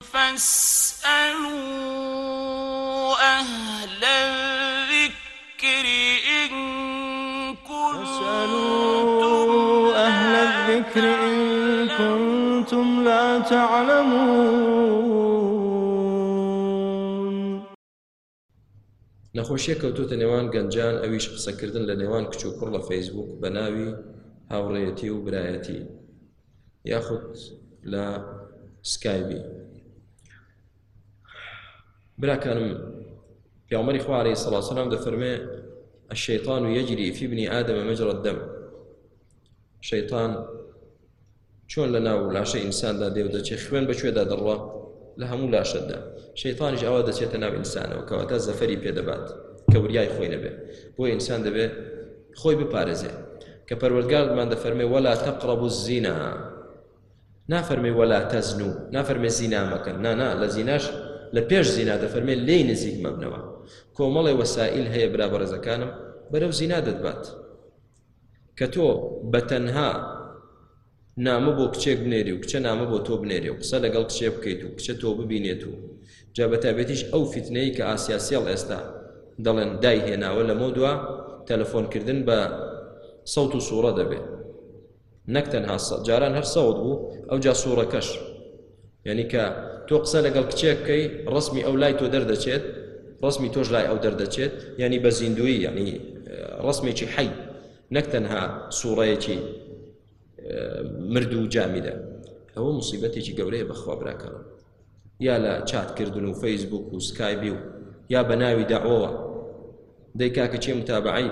فاسألوا أهل الذكر إن كنتم أهل الذكر إن كنتم لا تعلمون. نەخۆشیە کەوتوتە نێوان گەنجان ئەویش قسەکردن لە نێوان کچ و کوڕ لە فەیسبوک بە ناوی هاوڕێتی و برایەتی. یاخود لە سکایبی براکانم پیامەری خوارەی سەڵاسەلام دەفەرمێ الشيطان يجري في ابن آدم مجرى الدم. شەیطان چۆن لە ناو لاشە ئینساندا دێو دەچێت خوێن بەکوێدا دەڕڵە لە هەموو لاشەدا شەیطانیش ئەوە دەچێتە ناو ئینسانەوە کەواتە زەفەری پێدەبات کە وریای خۆی نەبێ. بۆ ئینسان دەبێ خۆی بپارێزێ. کە پەروەردگارمان دەفەرمێ وەلا تەقڕەبوو الزینا. نافەرمێ وەلا تەزنو. نافەرمێ زینا مەکەن. نانا لە زیناش لە پێش زینا دەفەرمێ لێی نزیک مەبنەوە کۆمەڵی وەسائل هەیە برا بەڕێزەکانم بەرەو زینا دەدبات کە تۆ بەتەنها نامە بۆ کچێک بنێری و کچە نامە بۆ تۆ بنێری و قسە لەگەڵ کچێ بکەیت و کچە تۆ ببینێت و جا بەتابێتیش ئەو فیتنەی کە ئاسیاسیڵ ئێستا دەڵێن دای هێناوە لە مۆدووە تەلەفۆنکردن بە سەوت و سوورە دەبێت نەک تەنها جاران هەر سەوت بوو ئەو جا سوورەکەش. یعنی کە تۆ قسە لەگەڵ کچێک بکەی ڕسمی ئەو لای تۆ دەردەچێت ڕسمی تۆش لای ئەو دەردەچێت ینی بە زیندوی ینی ڕسمێکی حی نەک تەنها سوورەیەکی مرد و جامیدە ئەوە مصیبەتێکی گەورەیە بەخوا براکەەوە یا لە چاتکردن و فەیسبوک و سکایبی و یا بە ناوی داوەوە دەی کاکە چێ متابعی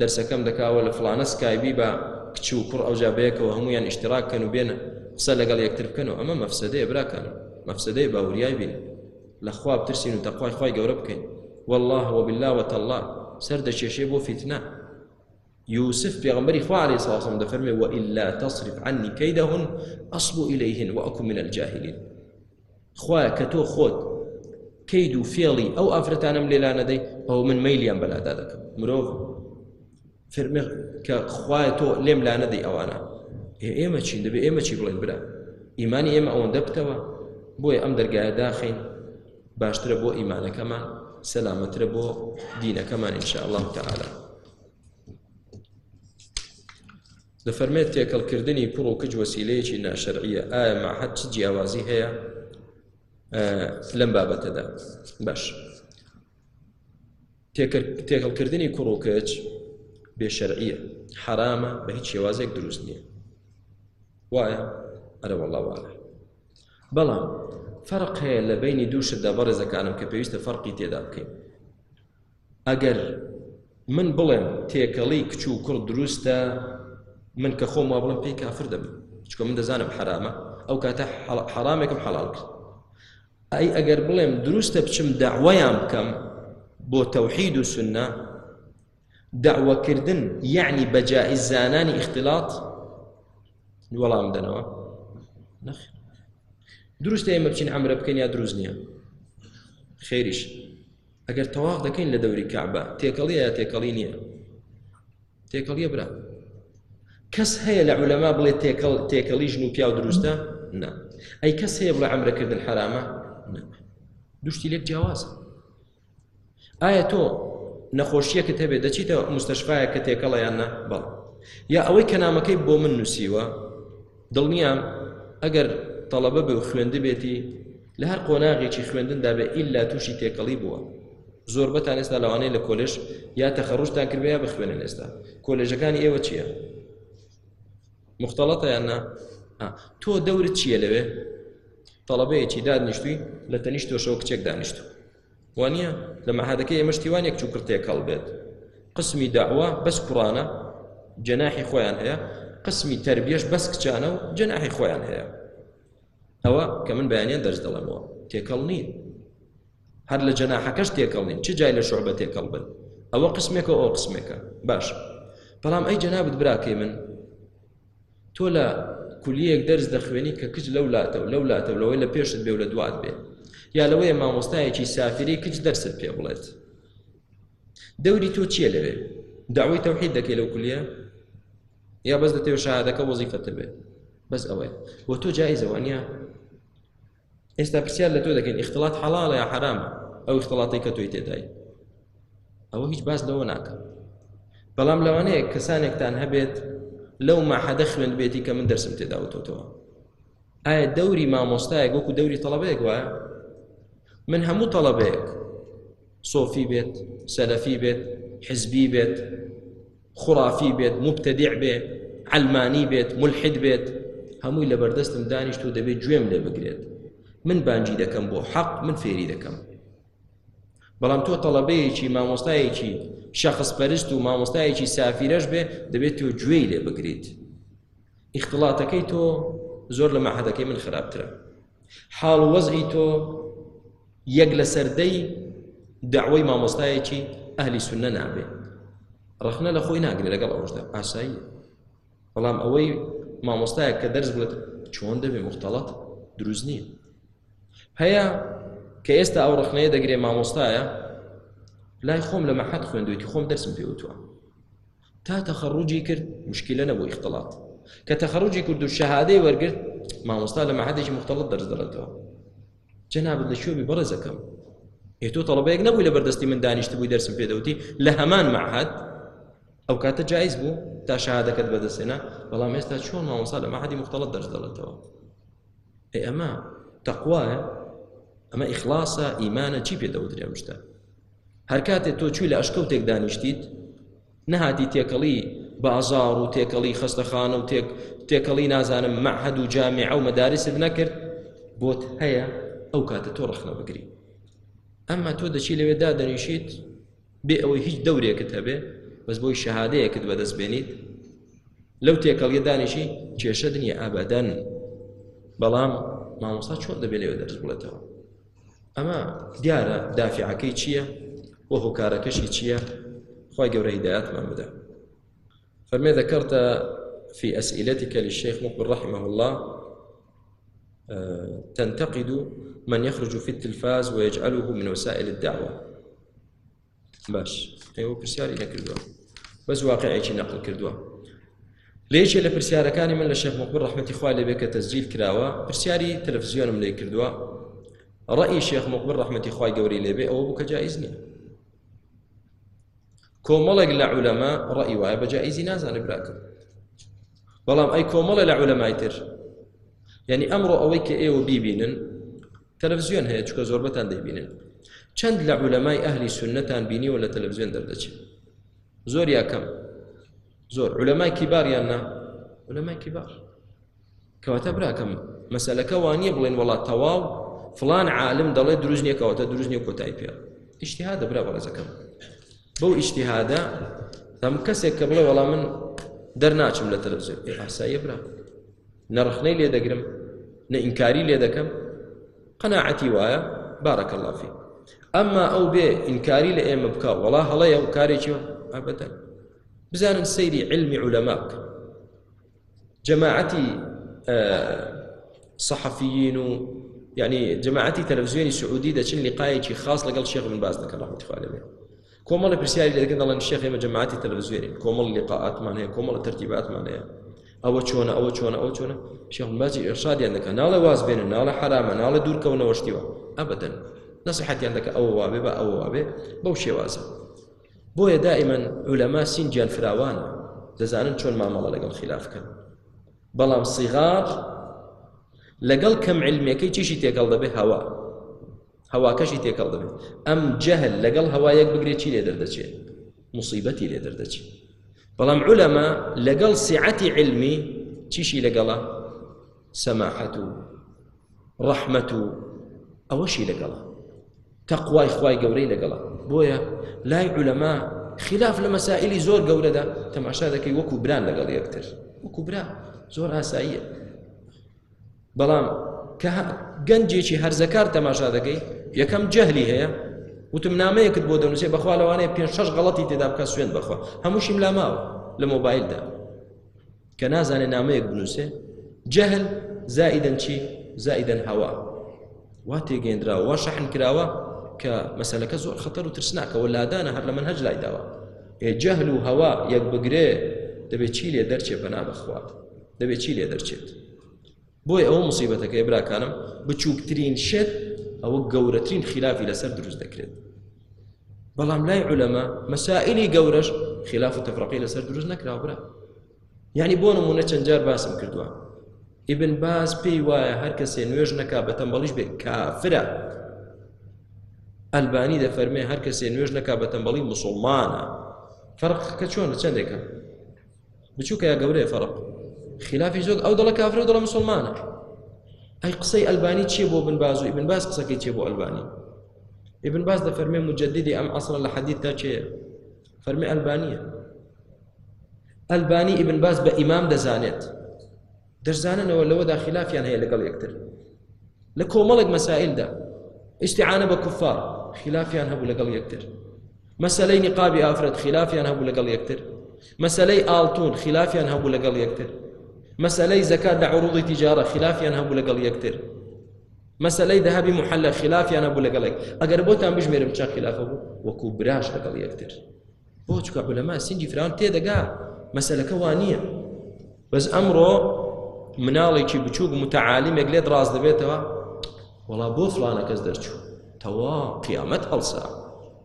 دەرسەکەم دەکاوە لە فلانە سکایبی بە کچ و کوڕ ئەو جابەیەکەوە هەمویان ئیشتراکەن و بێنە. قسە لەگەڵ یەکتر بکەنەوە. ئەمە مەفسەدەیە براکەن مەفسەدەی باوریای بین لە خواب ترسین و تەخوای خی گەورە والله وبالله وتالله سەر دەچێشێ بۆ فیتنە يوسف في غمري عليه الصلاة والسلام دفرمي وإلا تصرف عني كيدهن أصب إليهن وأكون من الجاهلين. خوا كتو خود كيد فيلي أو أفرتانا من ليلانا دي أو من ميليان بلا دادك. مروف فرمي كخوا تو لم لا ندي أو أنا ئێمە چین دەبێ ئێمە چی بڵێن برا ئیمانی ئێمە ئەوەن دەبتەوە بۆیە ئەم دەرگایە داخین باشترە بۆ ئیمانەکەمان سەلامەترە بۆ دینەکەمان ئینشاء الله تعالى دەفەرمێت تێکەڵکردنی پڕ و کج وەسیلەیەکی ناشەرعیە ئایا ماحەت چ جیاوازی هەیە؟ لەم بابەتەدا. باش. تێکەڵکردنی کوڕ و کەچ بێشەرعیە. حرامە بە هیچ شێوازێک دروست نییە. وایە ئەرە وەڵا وایە بەڵام فەرق هەیە لە بینی دووشتدا بەڕێزەکانم کە پێویستە فەرقی تێدا بکەین. ئەگەر من بڵێم تێکەڵی کچ و کوڕ دروستە من کە خۆم وا بڵم پێی کافر دەبم. من دەزانم حرامە ئەو کاتە حرامێکم حەڵال کرد. ئەی ئەگەر بڵێم دروستە بچم داوایان بکەم بۆ تەوحید و سنە دعوەکردن یعنی بەجائز زانانی اختلاط وەڵام دەنەوە. نەخێر دروستە ئێمە بچین ئەمرە بکەین یا دروست نییە؟ خێریش. ئەگەر تەواق دەکەین لە دەوری کعبە تێکەڵی یا تێکەڵی نییە؟ تێکەڵیە برا. کەس هەیە لە عولەما بڵێ تێکەڵی ژن و پیا و دروستە؟ نا. ئەی کەس هەیە بڵێ ئەمرەکردن حرامە؟ دوشتی لێک جیاوازە. ئایا تۆ نەخۆشیەکە هەبێ دەچیتە مستەشفاایە کە تێکەڵیان نە؟ بەڵ یا ئەوەی کە نامەکەی بۆ من نووسیوە؟ دڵنیام ئەگەر تەڵەبە بێ و خوێندە بێتی لە هەر قۆناغێکی خوێندندا بێ ئللا تووشی تێکەڵی بووە زۆر بەتان ئێستا لەوانەیە لە کۆلش یا تەخەڕشتان کردیا بخوێنن ئێستا کۆلێژەکانی ئێوە چییە؟ مختلطە یاننا تۆ دەورت چییە لەوێ؟ تەڵەبەیەکی دادنیشتوی لە تەنیشتۆشەوە کچێک دانیشتو. وانە لە مەحادەکە ئێمەشتیوانێک چوو کرتێکەڵ بێت. قسمی داوا بەس کوڕانە جەناحی خۆیان هەیە. قسمی تربیەش بەس کچانە و جەناحی خۆیان هەیە. ئەوە کە من بەیانیان دەرز دەڵێمەوە تێکەڵ نین. هەر لە جەناحەکەش تێکەڵ نین. چ جای لە شعبە تێکەڵ بن؟ ئەوە قسمێکە ئەو قسمێکە. باش. بەڵام ئەی جەنابت براکەی من تۆ لە کولیەک دەرز دەخوێنی کە کچ لەو لاتە و لەو لاتە لەوەی لە پێشت بێ و لە دوات بێ. یا لەوەیە مامۆستایەکی سافری کچ دەرست پێ بڵێت. دەوری تۆ چییە لەوێ؟ داوای تەوحید دەکەی لەو کولیە؟ یا بەس دەتێ شهادەکە وەزیفەتە بێ؟ بەس ئەوەیە. بۆ تۆ جایزەوانە ئێستا پرسیار لە تۆ دەکەین اختلاط حەڵاڵە یا حرامە ئەو اختلاڵی کە تۆی تێدای ئەوە هیچ باس لەوە ناکە. بەڵام لەوانەیە کەسانێکتان هەبێت لەو ماحەدە خوێن بێتی کە من دەرسم تێداوتەوە ئایا دەوری مامۆستایەک وەکو دەوری تەڵەبەیەک وایە؟ من هەموو تەڵەبەیەک. سۆفی بێت سەلەفی بێت حزبی بێت خوڕافی بێت مبتەدیع بێت علمانی بێت ملحد بێت. هەمووی لە بەردەستم دانیشت و دەبێت گوێم لێ بگرێت. من بانجی دەکەم بۆ حەق من فێری دەکەم. بەڵام تۆ تەڵەبەیەکی مامۆستایەکی شخص پەرست و مامۆستایەکی سافیرەش بێ دەبێت تۆ گوێی لێ بگریت اختلااتەکەی تۆ زۆر لە مەحەدەکەی من خراپترە. حاڵ وەزعی تۆ یەک لە سەردەی داوای مامۆستایەکی ئەهلی سونە نابێ. ڕخنە لە خۆی ناگرێت لەگەڵ ئەوشدا ئاسایی. بەڵام ئەوەی مامۆستایە کە دەرز بڵێت چۆن دەبێ مختلڵات دروست نییە. هەیە کە ئێستا ئەو ڕخنەیە دەگرێ مامۆستایە لای خۆم لە مەحەت خوێندوێتی خۆم دەرسم پێوتوە تا تەخەڕوجی کرد مشکلە نەبوو إختلاط. کە تەخەڕوجی کرد و شەهادەی وەرگرت مامۆستا لە مەحەتێکی مختلط دەرز دەڵێتەوە جەنابەت لە شوێبی بەڕێزەکەم هێتۆ تەڵبەیەک نەبووی لە بەردەستی من دانیشت بووی دەرسم پێدەوتی لە هەمان معهد ئەو کاتە جایز بوو تا شەهادەکەت بەدەستێنا بەڵام ئێستا چۆن مامۆستا لە مەحەدی مختلط دەرز دەڵێتەوە ئێ ئەمە تەقوایە ئەمە ئیخلاسە ئیمانە چی پێدەوترێ شتە هەر کاتێک تۆ چوی لە ئەشکەوتێک دانیشتیت؟ نەهاتی تێکەڵی بازار و تێکەڵی خستەخانە و تێکەڵی نازانم مەحەد و جامع و مەدارست نەکرد بۆت هەیە ئەو کاتە تۆ ڕخنە بگری. ئەمما تۆ دەچی لەوێدا دەنیشیت بێ ئەوەی هیچ دەورێکت هەبێ بەس بۆی شەهادەیەکت بەدەست بێنیت. لەو تێکەڵیە دانیشی کێشە دنیا ئابدەن بەڵام مامۆستا چۆن دەبێت لێوە دەرز بڵێتەوە؟ ئەمە دیارە دافعەکەی چییە؟ وە هۆکارەکەشی چییە؟ خی گەورە هداياتمان بدا فرمي ذكرت في أسئلتك للشيخ مقبل رحمه الله تنتقد من يخرج في التلفاز ويجعله من وسائل الدعوة. باش أيوه برسياري نكردوه بس واقعي نقل كردوه ليش لە پرسیارەکانی من مقبر ڕحمەتی خوا لێ بێکە تەزجیل کراوە پرسیاری تەلەڤزیۆنم لێ کردووە. ڕئی شێخ مقبر ڕحمەتی خوای گەوری لێبێ ئەوە بوو کە جایز نییە کۆمەڵێک لە عولەما ڕئی وایە بە جایزی نازانێ براکەم بەڵام ئەی کۆمەڵە لە عولەمای تر. یعنی ئەمڕۆ ئەوەی کە ئێوە بیبینن تەلەڤزیۆن هەیە چکە زۆربەتان دەیبینن چەند لە عولەمای ئەهلی سنەتان بینیوە لە تەلەڤزیۆن دەردەچێت زۆر یاکەم زۆر علەمای کیباریان نا؟ علەمای کیبار کەواتە براکەم مەسلەکە وانە بڵێن وڵات تەواو فلان عالم دەڵێ دروست نییەکەواتە دروست نیە کۆتای پێ. ئیشتیهادە برا بەڕێزەکەم. بەو ئیشتیهادە دەم کەسێک کە بڵێ وەڵام من دەرناچم لە تەلەڤزیۆن. ئێ ئاساییە برا. نەڕخنەی لێ دەگرم نە ئینکاری لێ دەکەم قەناعەتی وایە بارەکە الله فی. ئەمما ئەو بێ ئینکاری لە ئێمە بکە وڵا هەڵەیە و کارێکی ئابەتەن بزانن سەیری علمی علەما بکە جەماعەتی صحفیین و يعني جماعتي تلفزيوني سعودي دەچن لقایەکی خاص لەگەڵ شێخ من باز خوا لێبێ کۆمەڵی پرسیاری لە دەکەن دەڵێن شێخ ئێمە جەماعەتی تەلەڤزیۆنی. کۆمەڵ لقاءاتمان هەیە کۆمەڵ ترتیباتمان هەیە. ئەوە چۆنە ئەوە چۆنە ئەوە چۆنە. شێخ باجی ئێرشادیان دەکەن ناڵێ واز بێنن ناڵە حرامە ناڵە دوورکەونەوە شتیوە ئەبەدەن نصیحەتیان دەکە ئەوە وابێ بە ئەوە وابێ بەو شێوازە. بۆیە دائما علەما سینجیان فراوانە دەزانن چۆن مامەڵە لەگەڵ خلافکەن بەڵام سیغار لەگەڵ کەم علمەکەی چیشی تێکەڵ دەبێ هەوا هەواکەشی تێکەڵ دەبێت ئەم جەهل لەگەڵ هەوایەک بگرێت چی لێ دەردەچێت مصیبەتی لێ دەردەچێت بەڵام علەما لەگەڵ سیعەتی علمی چیشی لەگەڵە سەماحەت و ڕەحمەت و ئەوەشی لەگەڵە تەقوای خوای گەورەی لەگەڵە بۆیە لای علەما خلاف لە مەسائلی زۆر گەورەدا تەماشا دەکەی وەکو بران لەگەڵ یەکتر وەکو برا زۆر ئاساییە بەڵام کە گەنجێکی هەرزەکار تەماشا دەکەی یەکەم جەهلی هەیە وتم نامەیەکت بۆ دەنووسێ بەخوا لەوانەیە پێ شەش غەڵەتی تێدا بکە سوێن بخوا هەمووشیم لا ماوە لە مۆبایلدا. کە نازانێ نامەیەک بنووسێ جەهل زائیدەن چی؟ زائیدەن هەوا. وا تێگەێنراوە وا شەحن کراوە کە مەسلەکە زۆر خەتەر و ترسناکەەوە لادانە هەر لە من هەج لای داوە. ئێ جەهل و هەوا یەک بگرێ دەبێت چی لێ دەرچێت بەنا بەخوا دەبێت چی لێ دەرچێت؟ بۆی ئەوە مصیبەتەکەی براکانم بچووکترین شت ئەوە گەورەترین خلافی لەسەر دروست دەکرێت. بەڵام لای علەما مەسائلی گەورەش خلاف و تەفرەقی لەسەر دروست نەکراوە برا یعنی بۆ نمونە چەند جار باسم کردووە. ئیبن باز پێی وایە هەر کەسێ نوێژ نەکا بە تەمبەڵیش بێ کافرە. ئەلبانی دەفەرمێ هەر کەسێ نوێژ نەکا بە تەمبەڵی مسلمانە. فەرق کە چۆن چندێکە بچووکە گەورەیە فەرق؟ خلافی زۆر ئەو دڵە کافرە و دڵە مسلمانە. ئەی قسەی ئەلبانی چیە بۆ بن باز و ئیبن باز قسەکەی چیە بۆ ئەلبانی؟ ابن باز دەفەرمێ مجددی ئەم ئەسڵ لە حەدیث تا چێە فەرمی ئەلبانیە. ئەلبانی ئیبن باز بە ئیمام دەزانێت. دەرزاننەوە لەوەدا خلافیان هەیە لەگەڵ یەکتر. لە کۆمەڵێک مەسائلدا. استعانە بە کوفار خلافیان هەبوو لەگەڵ یەکتر. مەسلەی نقابی ئافرەت خلافیان هەبوو لەگەڵ یەکتر. مەسلەی ئاڵتون خلافیان هەبوو لەگەڵ یەکتر. مەسلەی زەکات لە عروضی تیجارە خلافیان هەبوو لەگەڵ یەکتر. مەسلەی دەهابی محلە خلافیان هەبوو لەگەڵێک ئەگەر بۆتان بژمێرم چا خلافە بوو؟ وەکو براش لەگەڵ یەکتر. بۆ چکە علەما سنجی فران تێدەگا مەسلەکە وانە بەس ئەمڕۆ مناڵێکی بچووک متعالیمێک لێت ڕاست دەبێتەوە وڵا بۆ فلانە کەس دەرچوو. تەوا قیامەت هەڵسا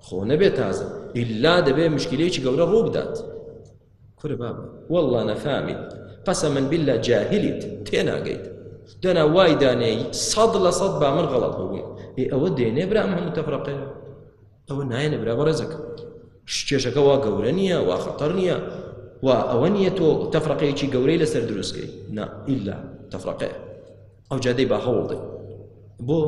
خۆ نەبێت تازە. ئللا دەبێ مشکلەیەکی گەورە ڕوو بدات کورە بابە والله نەفامیت قەسە من بالله جاهلیت تێناگەیت دەنا وای دانەی سەد لە سەد با من غەڵەت ببووم ئێ ئەوە دێنێ برا ئەم هەموو تەفرەقێ ئەوە نایەنە برا بەڕێزەکە شتێشەکە وا نییە وا خەتەر نییە و ئەوە نییە تۆ تەفرەقەیەکی گەورەی لەسەر دروستکەی نا ئیلا تەفرەقێ ئەو جادەی با هەوڵدە بۆ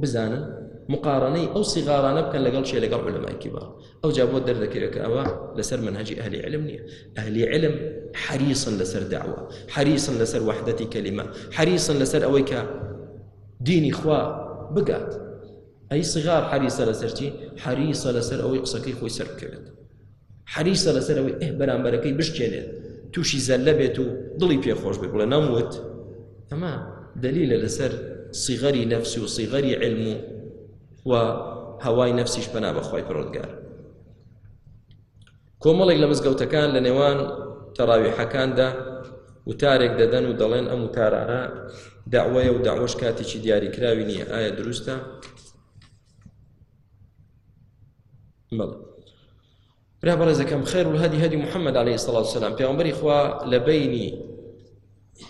بزانن. مقارنەی ئەو سیغارانە بکەن لەگەڵ شێ لەگەڵ علمای کیبار ئەو جا بۆ دەردەکەوێت کە ئەوە لەسەر منهجی ئەهلی علم ئەهلی علم حريصا لەسەر دعوة حريصا لەسەر وحدەتی کەلیمە حريصا لەسەر ئەوەی کە دینی خوا بگات ئەی سغار حریسە لەسەرچی حریسە لەسەر ئەوەی قسەکەی خۆی سەر بکەوێت حریسە لەسەر ئەوەی ئێ بەرامبەرەکەی بشکێنێت تووشی زەلە بێت و دڵی پێخۆش بێ بڵێ نەموت ئەمە دلیلە لەسەر صیغەری نەفسی و صیغەری علم و هەوای نەفسیش بەنا بەخوای پڕۆدگار کۆمەڵێک لە مزگەوتەکان لە نێوان تەراویحەکاندا وتارێک دەدەن و دەڵێن ئەم وتارانە داوایە و داوەش کاتێکی دیاریکراوی نییە. ئایا دروستە؟ برا بەڕێزەکەم خێر و هەدی هەدی محەممەد عليه الصلاة والسلام پێغمبەری خوا لە بینی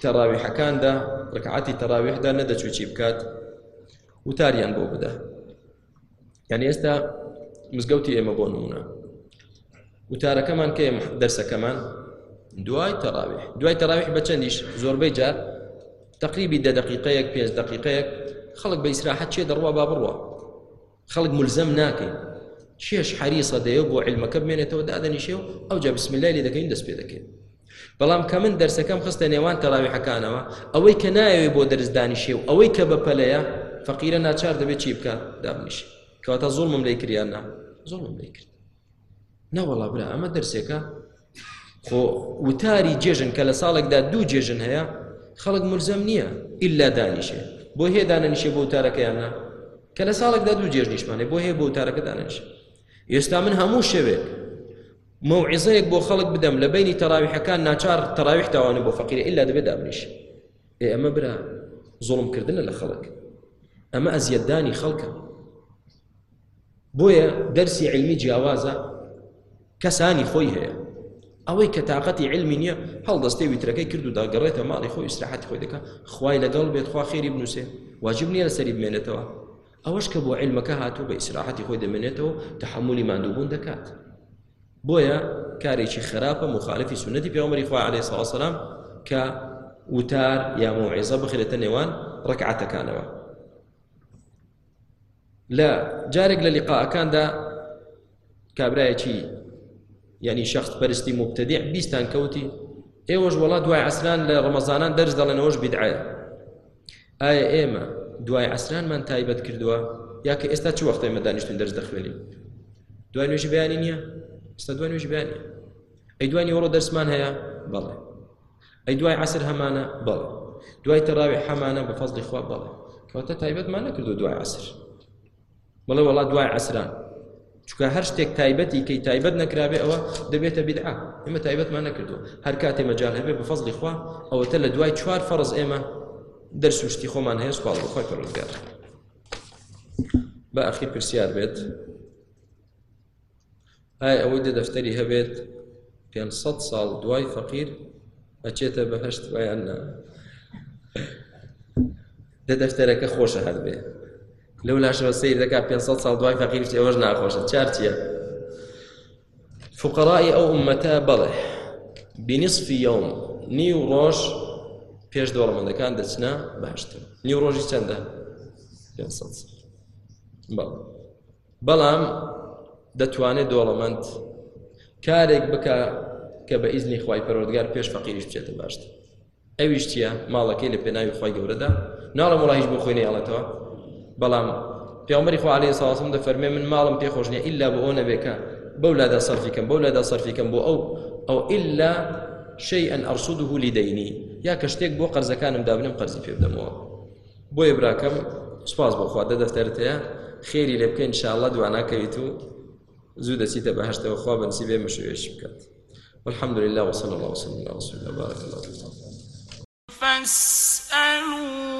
تەراویحەکاندا ڕکعاتی تەراویحدا نەدەچوو چی بکات؟ وتاریان بۆ بدە. یعنی ئێستا مزگەوتی ئێمە بۆ نمونە. وتارەکەمان کە دەرسەکەمان؟ دوای تەراویح. دوای تەراویح بە چەندیش؟ زۆربەی جار. تقریبی دە دقیقەیەک پێنج دقیقەیەک. خەڵک بە ئیسراحەت چێ دەڕوا با بڕوە؟ خەڵک ملزەم ناکەین. چێش حریسە دەیە بۆ علمەکە بمێنێتەوە دادەنیشێ و ئەو جا بسم الله لێ دەکەین دەست پێ دەکەین. بەڵام کە من دەرسەکەم خستە نێوان تەراویحەکانەوە ئەوەی کە ناوێ بۆ دەرزدانیشێ و ئەوەی کە بەپەلەیە فەقیرە ناچار دەبێت چی بکات دابنیشێ. کەواتە زۆڵمم لێ کریان نا زۆڵمم لێ کرد نەوەڵا برا ئەمە دەرسێکە خۆ وتاری جێژن کە لە ساڵێکدا دوو جێژن هەیە خەڵک ملزەم نییە ئللا دانیشێ بۆ هەیە دانەنیشێ بۆ وتارەکەیاننا کە لە ساڵێکدا دوو جێژ نیشمانێ بۆ هەیە بۆ وتارەکە دانیشێ ئێستا من هەموو شەوێک موعزەیەک بۆ خەڵک بدەم لە بینی تەراویحەکان ناچار تەراویح تاوانێ بۆ فەقیرە ئللا دەبێت دابنیش ئێ ئەمە برا زۆڵمکردنە لە خەڵک ئەمە ئەزیەتدانی خەڵکە بۆیە دەرسی علمی جیاوازە کەسانی خۆی هەیە ئەوەی کە تااقەتی علمی نییە هەڵدەستی ویترەکەی کرد و داگەڕێتە ماڵی خۆی استراحەتی خۆی دەکە خوای لەگەڵ بێت خوا خێری بنووسێ واجب نییە لە سەری بمێنێتەوە ئەوەش کە بۆ علمەکە هاتوو بە ئیسراحەتی خۆی دەمێنێتەوە تحملی مادووبوون دەکات بۆیە کارێکی خراپە مخالفی سنەتی پێوەمەری خوا عليه سڵ سلام کە وتار یا موعیزە بخرێتە نێوان ڕکعاتەکانەوە لە جارێک لە لیقاءەکاندا کابرایەکی یعنی شخص پەرستی مبتدیع بیستان کەوتی ئێوەش وڵا دوای عسران ڕەمەزانان دەرز دەڵێنەوەش بدعایە ئایا دوای عسرانمان تایبەت کردووە یا کە ئێستا چ وەختەی مەدانیشتون دەرز دەخوێنین دوای نوێژی بەیانی نییە ئێستا دوای نوێژی بەیانی ئەی دوای وەڕۆ دەرسمان هەیە بەڵێ ئەی دوای عسر هەمانە بەڵێ دوای تەراوی حەمانە بە فەزلی خوا بەڵێ کەواتە تایبەتمان نەکردو دوای عسر. بڵێ وڵات دوای عسران. چکە هەر شتێک تایبەتی کەی تایبەت نەکرابێ ئەوە دەبێتە بیدعا ئێمە تایبەتمان نەکردو هەر کاتێ مەجال هەبێ بە فەزلی خوا ئەوەتە لە دوای چوار فەرز ئێمە دەرس وشتی خۆمان هەیە سوپاڵ بخۆی پەرۆزگار بە ئەخی پرسیار بێت. ئایا ئەوەی دە دەفتەری هەبێت 500 ساڵ دوای فەقیر؟ ئەچێتە بەهشت وایان نا دە دەفتەرەکە خۆشە هەر بێ. لەو لاشەوە سیر دەکا 500 ساڵ دوای فەقیر ئەوەش ناخۆشە چار چییە فقراء ئەو ئومەتە بەڵێ. بنصف يوم نیو ڕۆژ پێش دۆڵمەندەکان دەچنە باشتر. نیو ڕۆژی چەندە؟ 500 ساڵ. بەڵ بەڵام دەتوانێت دۆڵەمەند کارێک بکە کە بە ئیزنی خی پەرۆردگار پێش فەقیریش بچێتە باشتر. ئەویش چییە؟ ماڵەکەی لە پێناوی خی گەورەدا. ناڵم وڵی هیچ بۆ خۆینی ئەڵێتەوە بەڵام پیامەری خوالی ساسم دەفەرمێ من ماڵم پێخۆش نیە ئللا بۆ ئەو نەبێکە بەو لادا سەرفیکەم بەو لادا سەرفیکەم بۆ ئەو ئەو ئللا شيئا أرصده لديني یا کە شتێک بۆ قەرزەکانم دابنم قەرزی پێ بدەمەوە. بۆیە براکەم سپاس بۆ خوا دەدەفتەرتەیە خێری لێ بکەین انشاءله دواناکەویت و زوو دەچیتە بەهشتەوە خوا بنسی بێ مەشوێش بکات. والحمد لله وصلى الله وسلم على رسول الله بارك الله فيكم فاسألوا